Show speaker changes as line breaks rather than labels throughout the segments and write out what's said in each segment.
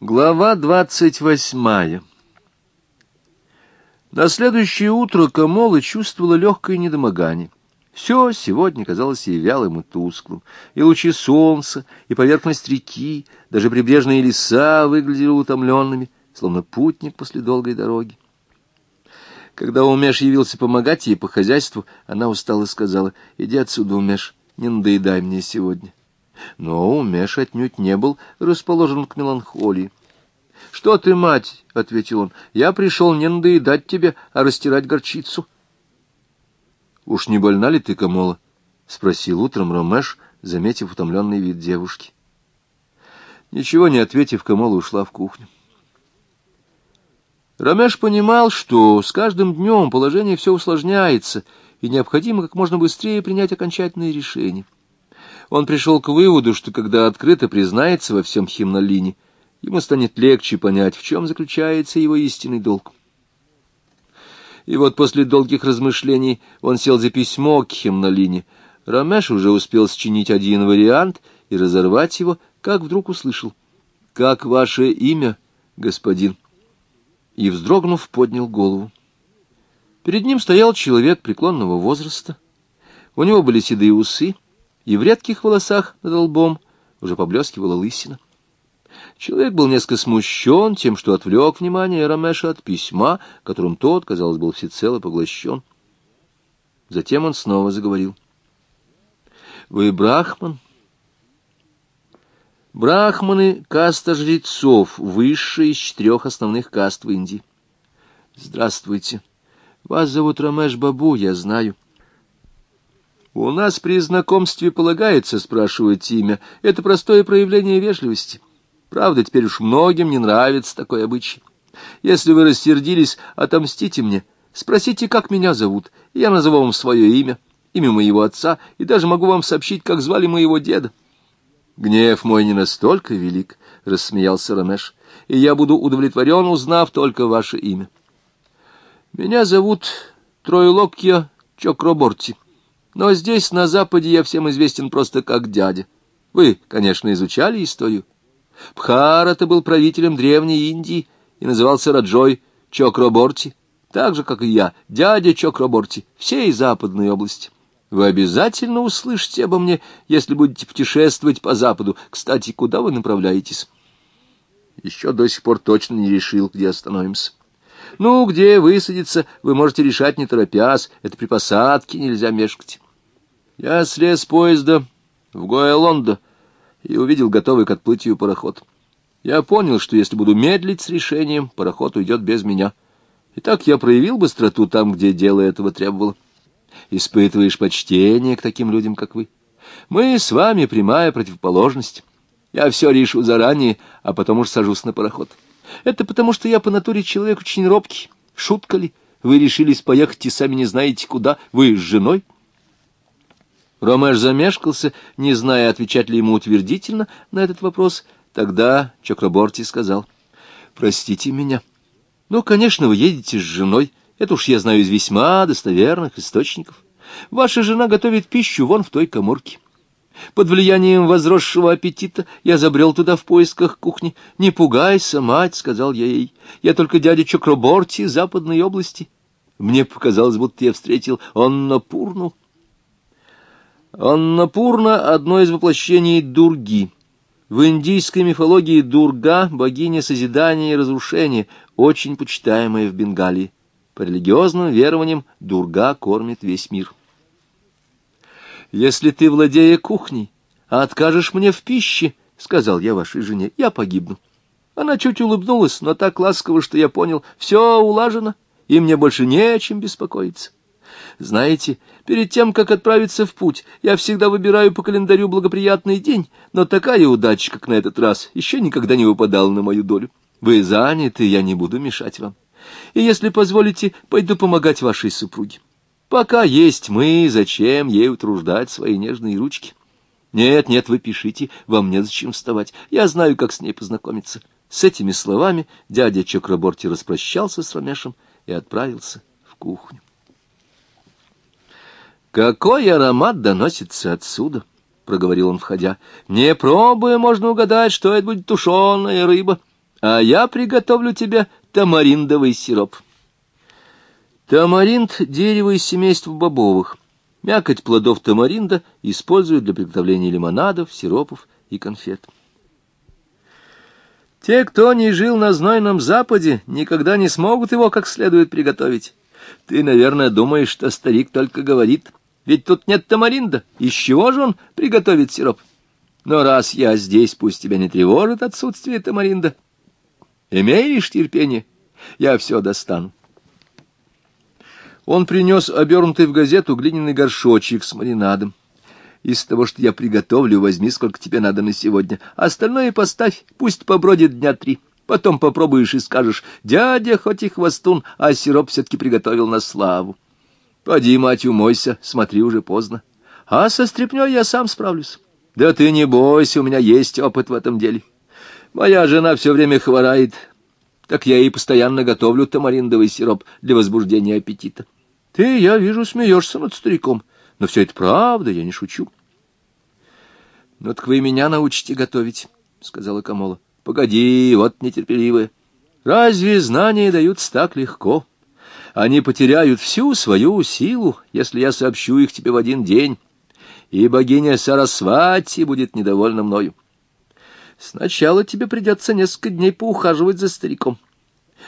Глава двадцать восьмая На следующее утро Камола чувствовала легкое недомогание. Все сегодня казалось ей вялым и тусклым. И лучи солнца, и поверхность реки, даже прибрежные леса выглядели утомленными, словно путник после долгой дороги. Когда Умеш явился помогать ей по хозяйству, она устало сказала, «Иди отсюда, Умеш, не надоедай мне сегодня». Но Умеш отнюдь не был расположен к меланхолии. — Что ты, мать? — ответил он. — Я пришел не надоедать тебе, а растирать горчицу. — Уж не больна ли ты, Камола? — спросил утром Ромеш, заметив утомленный вид девушки. Ничего не ответив, Камола ушла в кухню. Ромеш понимал, что с каждым днем положение все усложняется, и необходимо как можно быстрее принять окончательное решение. Он пришел к выводу, что когда открыто признается во всем Химнолине, ему станет легче понять, в чем заключается его истинный долг. И вот после долгих размышлений он сел за письмо к Химнолине. Рамеш уже успел счинить один вариант и разорвать его, как вдруг услышал. «Как ваше имя, господин?» И, вздрогнув, поднял голову. Перед ним стоял человек преклонного возраста. У него были седые усы, и в редких волосах над лбом уже поблескивала лысина. Человек был несколько смущен тем, что отвлек внимание Рамеша от письма, которым тот, казалось, был всецело поглощен. Затем он снова заговорил. — Вы брахман? Брахманы — каста жрецов, высшая из четырех основных каст в Индии. — Здравствуйте. Вас зовут Рамеш Бабу, я знаю. — у нас при знакомстве полагается спрашивать имя. Это простое проявление вежливости. Правда, теперь уж многим не нравится такой обычай. Если вы рассердились, отомстите мне. Спросите, как меня зовут. Я назову вам свое имя, имя моего отца, и даже могу вам сообщить, как звали моего деда. Гнев мой не настолько велик, — рассмеялся Рамеш, — и я буду удовлетворен, узнав только ваше имя. Меня зовут Тройлокья Чокроборти. Но здесь, на Западе, я всем известен просто как дядя. Вы, конечно, изучали историю. Бхарата был правителем Древней Индии и назывался Раджой Чокроборти, так же, как и я, дядя Чокроборти, всей западной области. Вы обязательно услышите обо мне, если будете путешествовать по Западу. Кстати, куда вы направляетесь? Еще до сих пор точно не решил, где остановимся. Ну, где высадиться, вы можете решать не торопясь, это при посадке нельзя мешкать. Я слез с поезда в Гоэлондо и увидел готовый к отплытию пароход. Я понял, что если буду медлить с решением, пароход уйдет без меня. И так я проявил быстроту там, где дело этого требовало. Испытываешь почтение к таким людям, как вы. Мы с вами прямая противоположность. Я все решу заранее, а потом уж сажусь на пароход. Это потому, что я по натуре человек очень робкий. Шутка ли? Вы решились поехать и сами не знаете куда. Вы с женой? — Ромеш замешкался, не зная, отвечать ли ему утвердительно на этот вопрос. Тогда Чакраборти сказал, «Простите меня. Ну, конечно, вы едете с женой. Это уж я знаю из весьма достоверных источников. Ваша жена готовит пищу вон в той коморке. Под влиянием возросшего аппетита я забрел туда в поисках кухни. «Не пугайся, мать», — сказал я ей, — «я только дядя Чокроборти западной области». Мне показалось, будто я встретил Аннапурну. Аннапурна — одно из воплощений Дурги. В индийской мифологии Дурга — богиня созидания и разрушения, очень почитаемая в Бенгалии. По религиозным верованиям Дурга кормит весь мир. «Если ты, владея кухней, откажешь мне в пище, — сказал я вашей жене, — я погибну». Она чуть улыбнулась, но так ласково, что я понял, все улажено, и мне больше не о чем беспокоиться. Знаете, перед тем, как отправиться в путь, я всегда выбираю по календарю благоприятный день, но такая удача, как на этот раз, еще никогда не выпадала на мою долю. Вы заняты, я не буду мешать вам. И если позволите, пойду помогать вашей супруге. Пока есть мы, зачем ей утруждать свои нежные ручки? Нет, нет, вы пишите, вам незачем вставать. Я знаю, как с ней познакомиться. С этими словами дядя Чокраборти распрощался с Ромешем и отправился в кухню. «Какой аромат доносится отсюда!» — проговорил он, входя. «Не пробуя, можно угадать, что это будет тушеная рыба. а я приготовлю тебе тамариндовый сироп. Тамаринд — дерево из семейства бобовых. Мякоть плодов тамаринда используют для приготовления лимонадов, сиропов и конфет. Те, кто не жил на знойном западе, никогда не смогут его как следует приготовить. Ты, наверное, думаешь, что старик только говорит, ведь тут нет тамаринда. Из чего же он приготовит сироп? Но раз я здесь, пусть тебя не тревожит отсутствие тамаринда. Имеешь терпение? Я все достану. Он принес обернутый в газету глиняный горшочек с маринадом. Из того, что я приготовлю, возьми, сколько тебе надо на сегодня. Остальное поставь, пусть побродит дня три. Потом попробуешь и скажешь, дядя хоть и хвостун, а сироп все-таки приготовил на славу. Поди, мать, умойся, смотри, уже поздно. А со стряпнёй я сам справлюсь. Да ты не бойся, у меня есть опыт в этом деле. Моя жена все время хворает, так я ей постоянно готовлю тамариндовый сироп для возбуждения аппетита. Ты, я вижу, смеешься над стариком, но все это правда, я не шучу. — Ну так вы меня научите готовить, — сказала Камола. — Погоди, вот нетерпеливая. Разве знания даются так легко? Они потеряют всю свою силу, если я сообщу их тебе в один день, и богиня Сарасвати будет недовольна мною. Сначала тебе придется несколько дней поухаживать за стариком.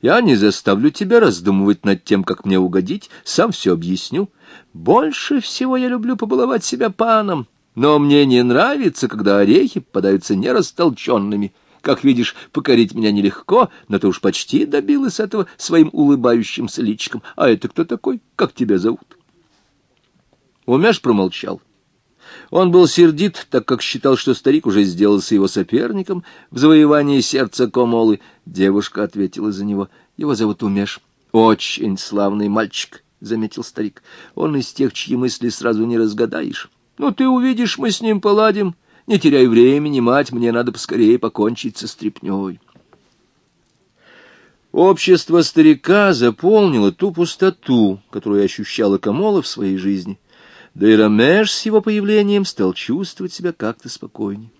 Я не заставлю тебя раздумывать над тем, как мне угодить, сам все объясню. Больше всего я люблю побаловать себя паном, но мне не нравится, когда орехи попадаются нерастолченными. Как видишь, покорить меня нелегко, но ты уж почти добилась этого своим улыбающимся личиком. А это кто такой? Как тебя зовут? Умеш промолчал. Он был сердит, так как считал, что старик уже сделался его соперником в завоевании сердца Комолы. Девушка ответила за него. Его зовут Умеш. Очень славный мальчик, — заметил старик. Он из тех, чьи мысли сразу не разгадаешь. Ну, ты увидишь, мы с ним поладим. Не теряй времени, мать, мне надо поскорее покончить со стряпнёй. Общество старика заполнило ту пустоту, которую ощущала Камола в своей жизни — да и Рамеш с его появлением стал чувствовать себя как-то спокойнее.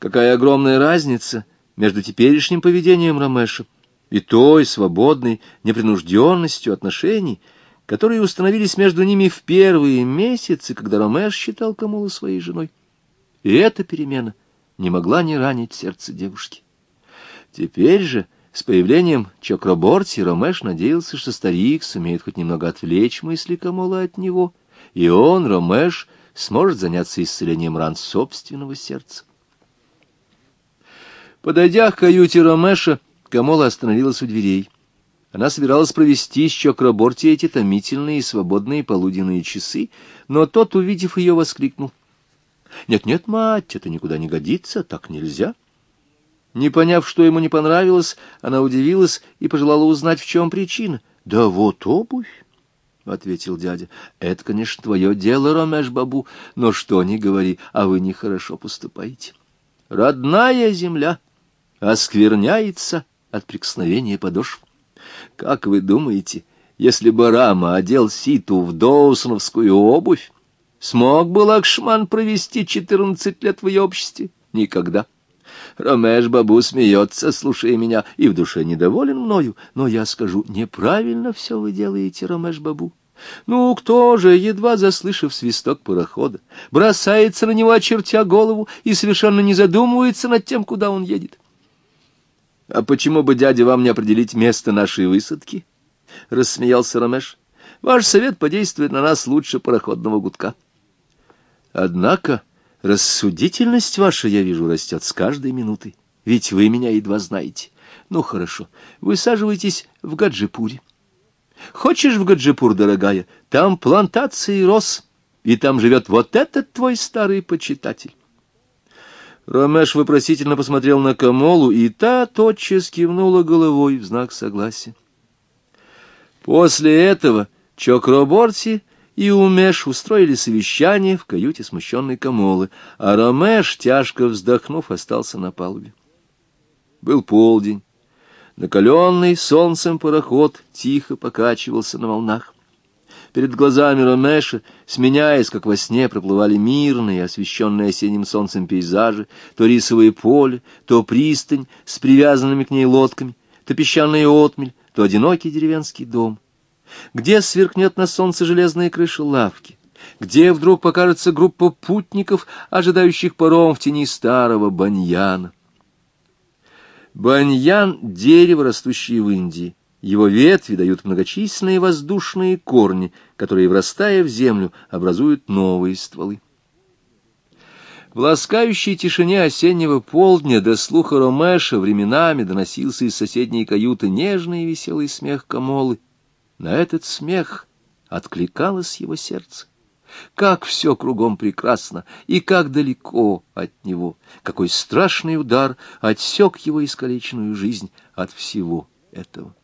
Какая огромная разница между теперешним поведением Рамеша и той свободной непринужденностью отношений, которые установились между ними в первые месяцы, когда Ромеш считал Камулу своей женой. И эта перемена не могла не ранить сердце девушки. Теперь же, с появлением Чокраборти, Ромеш надеялся, что старик сумеет хоть немного отвлечь мысли Камола от него — и он, Ромеш, сможет заняться исцелением ран собственного сердца. Подойдя к каюте Ромеша, Камола остановилась у дверей. Она собиралась провести с Чокраборти эти томительные и свободные полуденные часы, но тот, увидев ее, воскликнул. «Нет-нет, мать, это никуда не годится, так нельзя». Не поняв, что ему не понравилось, она удивилась и пожелала узнать, в чем причина. «Да вот обувь». — ответил дядя. — Это, конечно, твое дело, Ромеш-бабу, но что ни говори, а вы нехорошо поступаете. Родная земля оскверняется от прикосновения подошв. Как вы думаете, если бы Рама одел ситу в доусоновскую обувь, смог бы Лакшман провести четырнадцать лет в ее обществе? Никогда. Ромеш Бабу смеется, слушая меня, и в душе недоволен мною, но я скажу, неправильно все вы делаете, Ромеш Бабу. Ну, кто же, едва заслышав свисток парохода, бросается на него, очертя голову, и совершенно не задумывается над тем, куда он едет? — А почему бы, дядя, вам не определить место нашей высадки? — рассмеялся Ромеш. — Ваш совет подействует на нас лучше пароходного гудка. Однако рассудительность ваша, я вижу, растет с каждой минутой, ведь вы меня едва знаете. Ну, хорошо, высаживайтесь в Гаджипуре. Хочешь в Гаджипур, дорогая? Там плантации роз, и там живет вот этот твой старый почитатель. Ромеш вопросительно посмотрел на Камолу, и та тотчас кивнула головой в знак согласия. После этого Чокроборти и Умеш устроили совещание в каюте смущенной Камолы, а Ромеш, тяжко вздохнув, остался на палубе. Был полдень. Накаленный солнцем пароход тихо покачивался на волнах. Перед глазами Ромеша, сменяясь, как во сне, проплывали мирные, освещенные осенним солнцем пейзажи, то рисовое поле, то пристань с привязанными к ней лодками, то песчаная отмель, то одинокий деревенский дом. Где сверкнет на солнце железная крыша лавки, где вдруг покажется группа путников, ожидающих паром в тени старого баньяна. Баньян — дерево, растущее в Индии. Его ветви дают многочисленные воздушные корни, которые, врастая в землю, образуют новые стволы. В ласкающей тишине осеннего полдня до слуха Ромеша временами доносился из соседней каюты нежный и веселый смех Камолы. На этот смех откликалось его сердце. Как все кругом прекрасно, и как далеко от него, какой страшный удар отсек его искалеченную жизнь от всего этого.